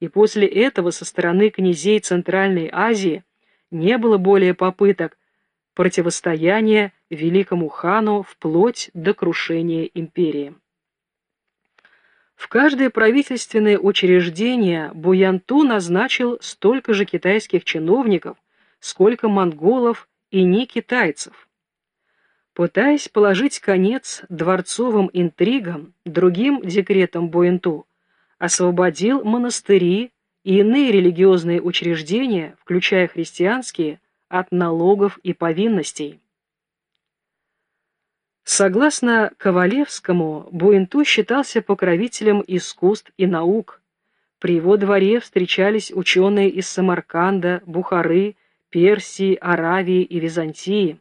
и после этого со стороны князей Центральной Азии не было более попыток противостояния великому хану вплоть до крушения империи. В каждое правительственное учреждение Буянту назначил столько же китайских чиновников, сколько монголов и не китайцев. Пытаясь положить конец дворцовым интригам, другим декретом Буянту освободил монастыри и иные религиозные учреждения, включая христианские, от налогов и повинностей. Согласно Ковалевскому, Буэнту считался покровителем искусств и наук. При его дворе встречались ученые из Самарканда, Бухары, Персии, Аравии и Византии.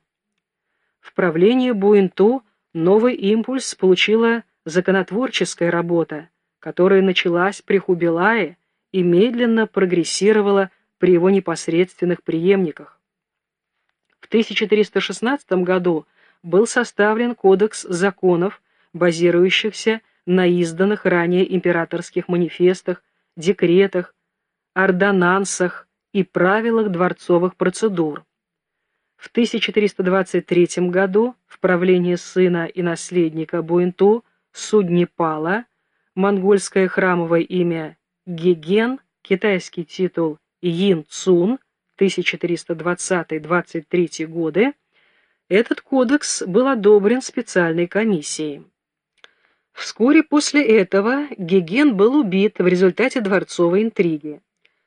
В правлении Буэнту новый импульс получила законотворческая работа, которая началась при Хубилае и медленно прогрессировала при его непосредственных преемниках. В 1316 году был составлен кодекс законов, базирующихся на изданных ранее императорских манифестах, декретах, ордонансах и правилах дворцовых процедур. В 1323 году в правлении сына и наследника Буэнту Суднипала, монгольское храмовое имя Геген, китайский титул Йин Цун, 1320-23 годы, этот кодекс был одобрен специальной комиссией. Вскоре после этого Геген был убит в результате дворцовой интриги.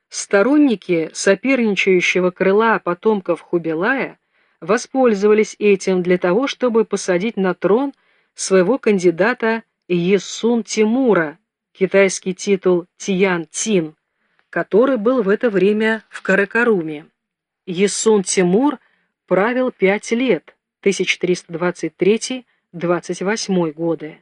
Сторонники соперничающего крыла потомков Хубилая воспользовались этим для того, чтобы посадить на трон своего кандидата Есун Тимура, китайский титул Тиян Тин, который был в это время в Каракаруме. Есун Тимур правил пять лет, 1323-28 годы.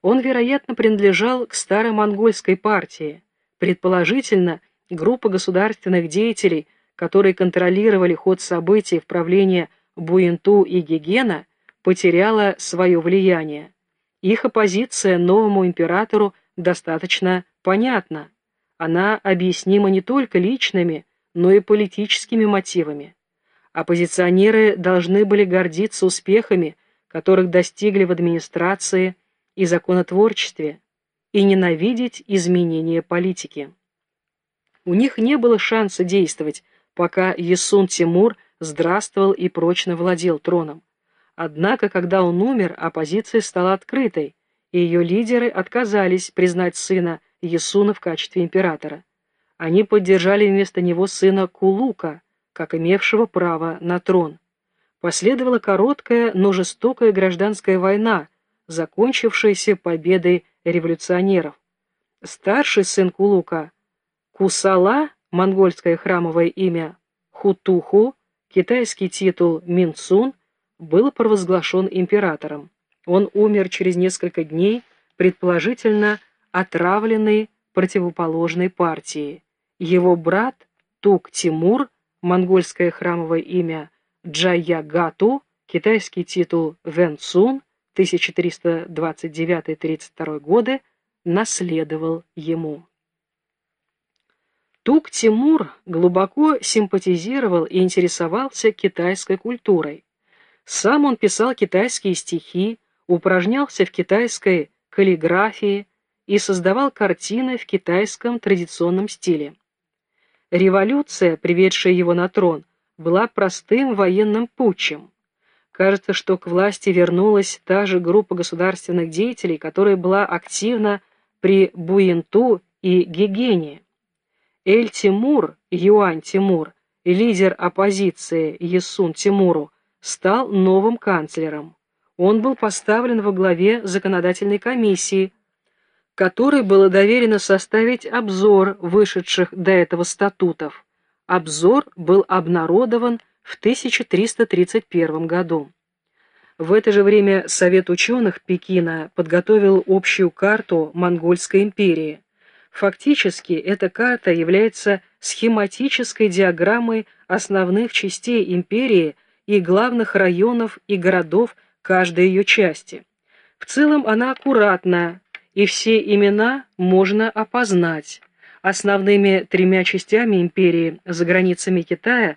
Он, вероятно, принадлежал к старой монгольской партии, предположительно, группа государственных деятелей, которые контролировали ход событий в правлении Буинту и Гегена, потеряла свое влияние. Их оппозиция новому императору достаточно понятна. Она объяснима не только личными, но и политическими мотивами. Оппозиционеры должны были гордиться успехами, которых достигли в администрации и законотворчестве, и ненавидеть изменения политики. У них не было шанса действовать, пока Есун Тимур здравствовал и прочно владел троном. Однако, когда он умер, оппозиция стала открытой, и ее лидеры отказались признать сына Есуна в качестве императора. Они поддержали вместо него сына Кулука, как имевшего право на трон. Последовала короткая, но жестокая гражданская война, закончившаяся победой революционеров. Старший сын Кулука, Кусала, монгольское храмовое имя Хутуху, китайский титул Минцун, был провозглашен императором. Он умер через несколько дней, предположительно отравленный противоположной партией. Его брат Тук Тимур, монгольское храмовое имя Джаягату, китайский титул Вэн Цун, 1329-32 годы, наследовал ему. Тук Тимур глубоко симпатизировал и интересовался китайской культурой. Сам он писал китайские стихи, упражнялся в китайской каллиграфии, и создавал картины в китайском традиционном стиле. Революция, приведшая его на трон, была простым военным путчем. Кажется, что к власти вернулась та же группа государственных деятелей, которая была активна при Буинту и Гегене. Эль-Тимур, Юань Тимур, лидер оппозиции Есун Тимуру, стал новым канцлером. Он был поставлен во главе законодательной комиссии, которой было доверено составить обзор вышедших до этого статутов. Обзор был обнародован в 1331 году. В это же время Совет ученых Пекина подготовил общую карту Монгольской империи. Фактически эта карта является схематической диаграммой основных частей империи и главных районов и городов каждой ее части. В целом она аккуратна, и все имена можно опознать. основными тремя частями империи за границами Китая